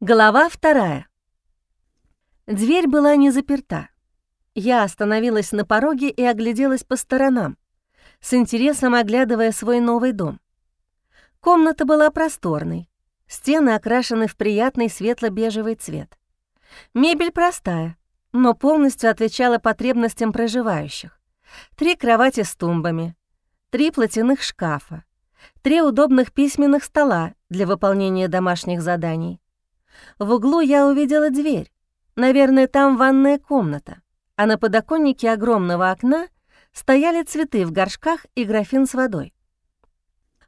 Глава вторая. Дверь была не заперта. Я остановилась на пороге и огляделась по сторонам, с интересом оглядывая свой новый дом. Комната была просторной, стены окрашены в приятный светло-бежевый цвет. Мебель простая, но полностью отвечала потребностям проживающих. Три кровати с тумбами, три платяных шкафа, три удобных письменных стола для выполнения домашних заданий, в углу я увидела дверь. Наверное, там ванная комната. А на подоконнике огромного окна стояли цветы в горшках и графин с водой.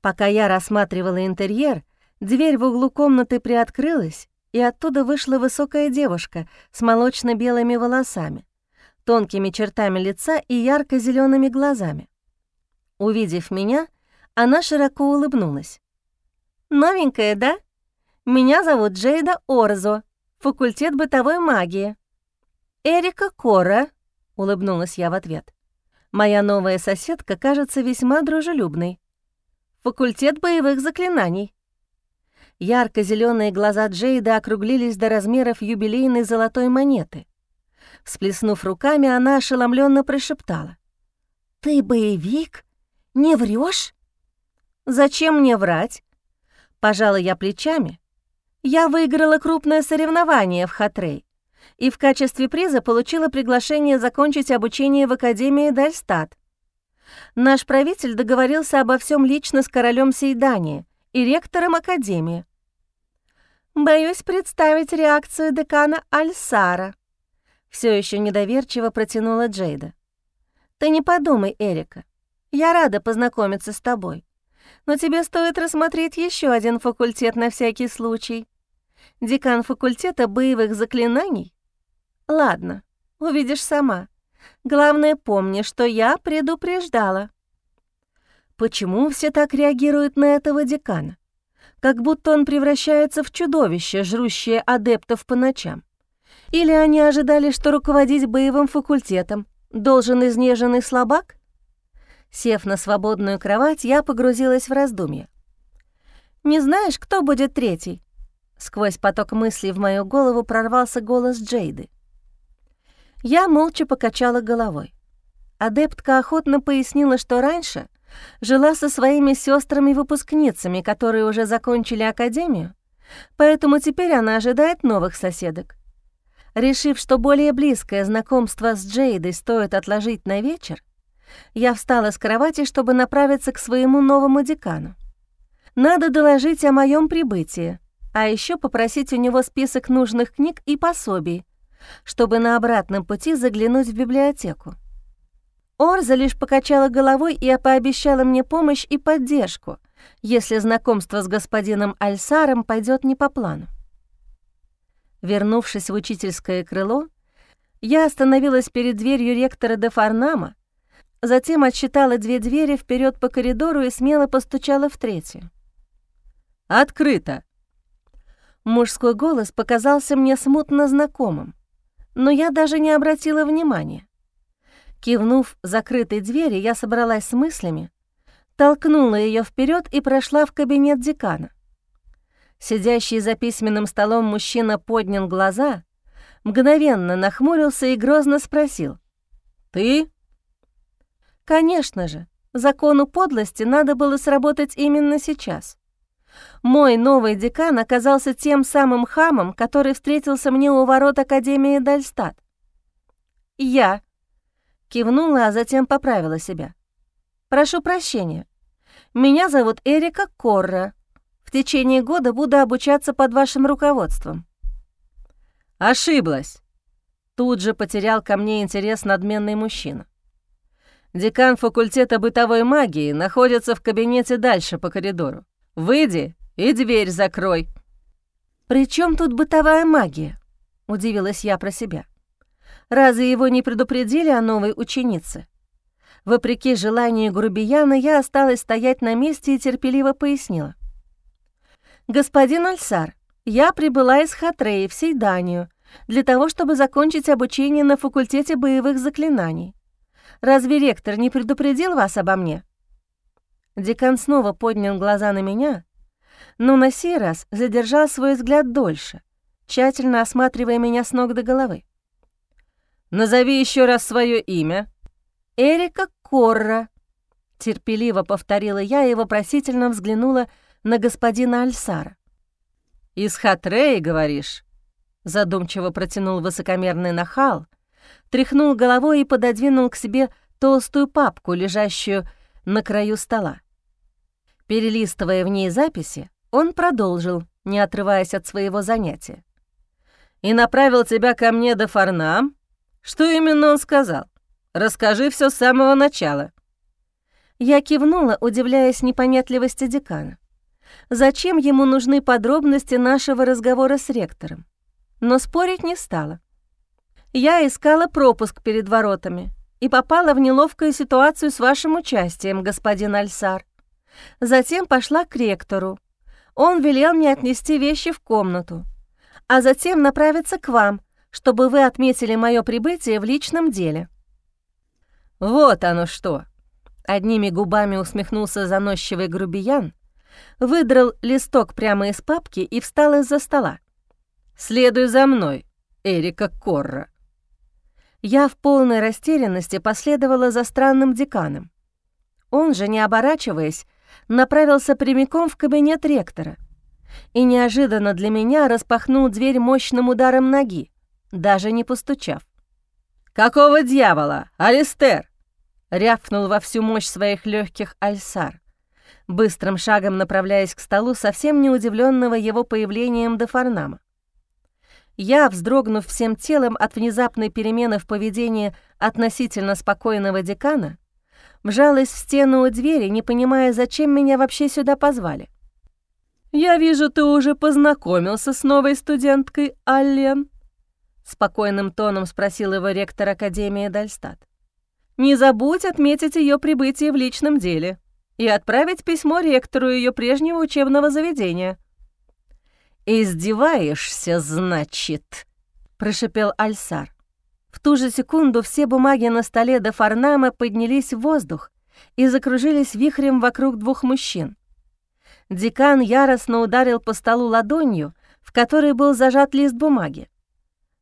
Пока я рассматривала интерьер, дверь в углу комнаты приоткрылась, и оттуда вышла высокая девушка с молочно-белыми волосами, тонкими чертами лица и ярко зелеными глазами. Увидев меня, она широко улыбнулась. «Новенькая, да?» Меня зовут Джейда Орзо, факультет бытовой магии». «Эрика Кора», — улыбнулась я в ответ. «Моя новая соседка кажется весьма дружелюбной. Факультет боевых заклинаний». ярко зеленые глаза Джейда округлились до размеров юбилейной золотой монеты. Всплеснув руками, она ошеломленно прошептала. «Ты боевик? Не врешь? «Зачем мне врать?» Пожала я плечами, я выиграла крупное соревнование в Хатрей и в качестве приза получила приглашение закончить обучение в Академии Дальстат. Наш правитель договорился обо всем лично с королем Сейдания и ректором Академии. Боюсь представить реакцию декана Альсара. Все еще недоверчиво протянула Джейда. Ты не подумай, Эрика. Я рада познакомиться с тобой. Но тебе стоит рассмотреть еще один факультет на всякий случай. Декан факультета боевых заклинаний? Ладно, увидишь сама. Главное, помни, что я предупреждала. Почему все так реагируют на этого декана? Как будто он превращается в чудовище, жрущее адептов по ночам. Или они ожидали, что руководить боевым факультетом должен изнеженный слабак? Сев на свободную кровать, я погрузилась в раздумья. «Не знаешь, кто будет третий?» Сквозь поток мыслей в мою голову прорвался голос Джейды. Я молча покачала головой. Адептка охотно пояснила, что раньше жила со своими сестрами-выпускницами, которые уже закончили академию, поэтому теперь она ожидает новых соседок. Решив, что более близкое знакомство с Джейдой стоит отложить на вечер, я встала с кровати, чтобы направиться к своему новому декану. Надо доложить о моем прибытии, а еще попросить у него список нужных книг и пособий, чтобы на обратном пути заглянуть в библиотеку. Орза лишь покачала головой и пообещала мне помощь и поддержку, если знакомство с господином Альсаром пойдет не по плану. Вернувшись в учительское крыло, я остановилась перед дверью ректора де Фарнама, затем отсчитала две двери вперед по коридору и смело постучала в третью. «Открыто!» Мужской голос показался мне смутно знакомым, но я даже не обратила внимания. Кивнув закрытой двери, я собралась с мыслями, толкнула ее вперед и прошла в кабинет декана. Сидящий за письменным столом мужчина поднял глаза, мгновенно нахмурился и грозно спросил. «Ты?» Конечно же, закону подлости надо было сработать именно сейчас. Мой новый декан оказался тем самым хамом, который встретился мне у ворот Академии Дальстат. Я кивнула, а затем поправила себя. «Прошу прощения. Меня зовут Эрика Корра. В течение года буду обучаться под вашим руководством». «Ошиблась!» Тут же потерял ко мне интерес надменный мужчина. Декан факультета бытовой магии находится в кабинете дальше по коридору. Выйди и дверь закрой». «При чем тут бытовая магия?» — удивилась я про себя. «Разве его не предупредили о новой ученице?» Вопреки желанию грубияна, я осталась стоять на месте и терпеливо пояснила. «Господин Альсар, я прибыла из Хатреи в Сейданию для того, чтобы закончить обучение на факультете боевых заклинаний. Разве ректор не предупредил вас обо мне?» Декан снова поднял глаза на меня, но на сей раз задержал свой взгляд дольше, тщательно осматривая меня с ног до головы. «Назови еще раз свое имя». «Эрика Корра», — терпеливо повторила я и вопросительно взглянула на господина Альсара. «Из Хатреи, говоришь?» Задумчиво протянул высокомерный нахал, тряхнул головой и пододвинул к себе толстую папку, лежащую на краю стола. Перелистывая в ней записи, он продолжил, не отрываясь от своего занятия. «И направил тебя ко мне до Фарнам? Что именно он сказал? Расскажи все с самого начала». Я кивнула, удивляясь непонятливости декана. Зачем ему нужны подробности нашего разговора с ректором? Но спорить не стала. Я искала пропуск перед воротами и попала в неловкую ситуацию с вашим участием, господин Альсар. Затем пошла к ректору. Он велел мне отнести вещи в комнату, а затем направиться к вам, чтобы вы отметили мое прибытие в личном деле». «Вот оно что!» Одними губами усмехнулся заносчивый грубиян, выдрал листок прямо из папки и встал из-за стола. «Следуй за мной, Эрика Корра». Я в полной растерянности последовала за странным деканом. Он же, не оборачиваясь, направился прямиком в кабинет ректора и неожиданно для меня распахнул дверь мощным ударом ноги, даже не постучав. «Какого дьявола, Алистер?» — рявкнул во всю мощь своих легких Альсар, быстрым шагом направляясь к столу, совсем не удивленного его появлением до Фарнама. Я, вздрогнув всем телом от внезапной перемены в поведении относительно спокойного декана, вжалась в стену у двери, не понимая, зачем меня вообще сюда позвали. «Я вижу, ты уже познакомился с новой студенткой, Аллен?» Спокойным тоном спросил его ректор Академии Дальстат. «Не забудь отметить ее прибытие в личном деле и отправить письмо ректору ее прежнего учебного заведения». «Издеваешься, значит?» — прошипел Альсар. В ту же секунду все бумаги на столе до Фарнама поднялись в воздух и закружились вихрем вокруг двух мужчин. Декан яростно ударил по столу ладонью, в которой был зажат лист бумаги.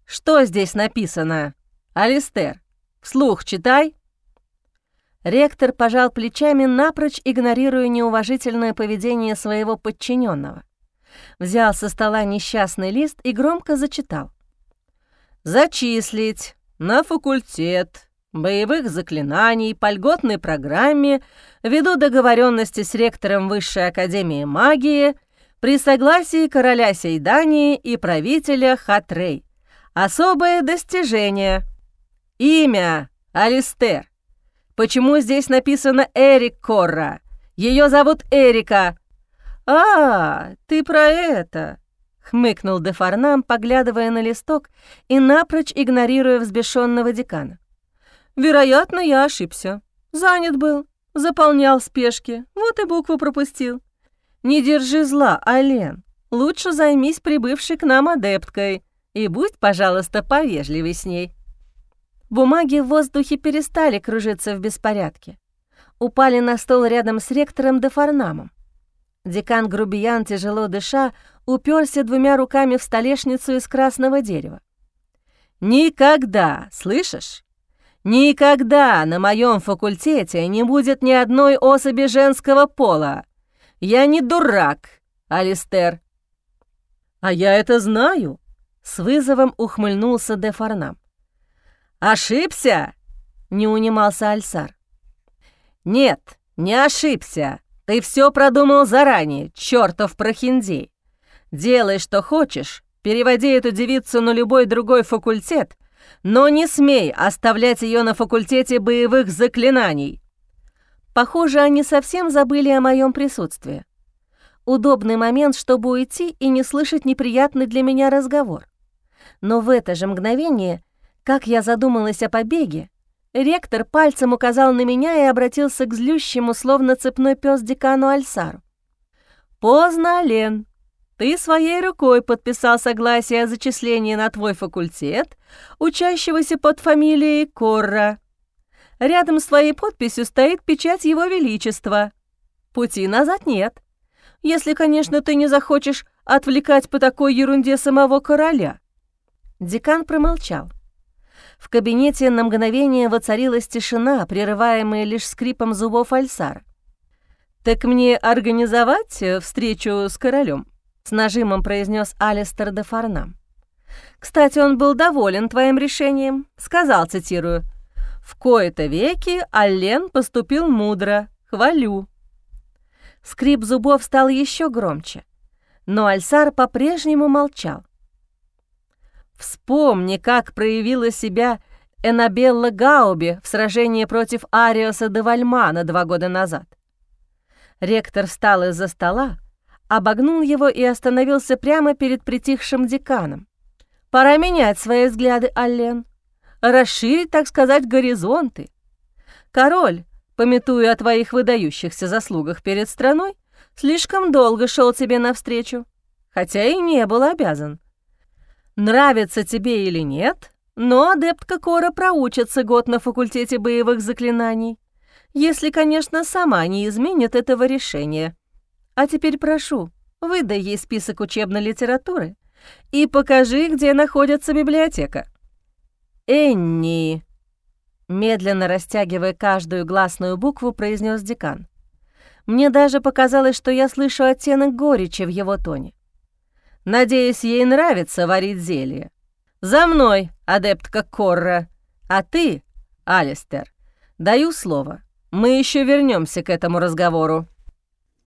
«Что здесь написано? Алистер, вслух читай!» Ректор пожал плечами, напрочь игнорируя неуважительное поведение своего подчиненного. Взял со стола несчастный лист и громко зачитал. «Зачислить на факультет боевых заклинаний по льготной программе ввиду договоренности с ректором Высшей Академии Магии при согласии короля Сейдании и правителя Хатрей. Особое достижение. Имя — Алистер. Почему здесь написано Эрик Корра? Ее зовут Эрика. А, ты про это хмыкнул Дефарнам, поглядывая на листок и напрочь игнорируя взбешенного декана. «Вероятно, я ошибся. Занят был, заполнял в спешке, вот и букву пропустил. Не держи зла, Ален. Лучше займись прибывшей к нам адепткой и будь, пожалуйста, повежливей с ней». Бумаги в воздухе перестали кружиться в беспорядке. Упали на стол рядом с ректором Дефарнамом. Декан Грубиян, тяжело дыша, уперся двумя руками в столешницу из красного дерева. «Никогда, слышишь? Никогда на моем факультете не будет ни одной особи женского пола. Я не дурак, Алистер». «А я это знаю», — с вызовом ухмыльнулся де Фарнам. «Ошибся?» — не унимался Альсар. «Нет, не ошибся. Ты все продумал заранее, чертов прохиндей. Делай, что хочешь, переводи эту девицу на любой другой факультет, но не смей оставлять ее на факультете боевых заклинаний». Похоже, они совсем забыли о моем присутствии. Удобный момент, чтобы уйти и не слышать неприятный для меня разговор. Но в это же мгновение, как я задумалась о побеге, Ректор пальцем указал на меня и обратился к злющему, словно цепной пес декану Альсару. «Поздно, Лен. Ты своей рукой подписал согласие о зачислении на твой факультет, учащегося под фамилией Корра. Рядом с твоей подписью стоит печать Его Величества. Пути назад нет. Если, конечно, ты не захочешь отвлекать по такой ерунде самого короля?» Декан промолчал. В кабинете на мгновение воцарилась тишина, прерываемая лишь скрипом зубов Альсара. «Так мне организовать э, встречу с королем? с нажимом произнес Алистер де Фарнам. «Кстати, он был доволен твоим решением. Сказал, цитирую, «В кои-то веки Аллен поступил мудро. Хвалю». Скрип зубов стал еще громче, но Альсар по-прежнему молчал. Вспомни, как проявила себя Энабелла Гауби в сражении против Ариоса де Вальмана два года назад. Ректор встал из-за стола, обогнул его и остановился прямо перед притихшим деканом. «Пора менять свои взгляды, Аллен, расширить, так сказать, горизонты. Король, пометуя о твоих выдающихся заслугах перед страной, слишком долго шел тебе навстречу, хотя и не был обязан. Нравится тебе или нет, но адептка Кора проучится год на факультете боевых заклинаний, если, конечно, сама не изменит этого решения. А теперь прошу, выдай ей список учебной литературы и покажи, где находится библиотека. Энни, медленно растягивая каждую гласную букву, произнес декан. Мне даже показалось, что я слышу оттенок горечи в его тоне. Надеюсь, ей нравится варить зелье. За мной, адептка Корра. А ты, Алистер, даю слово, мы еще вернемся к этому разговору.